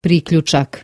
Priključak.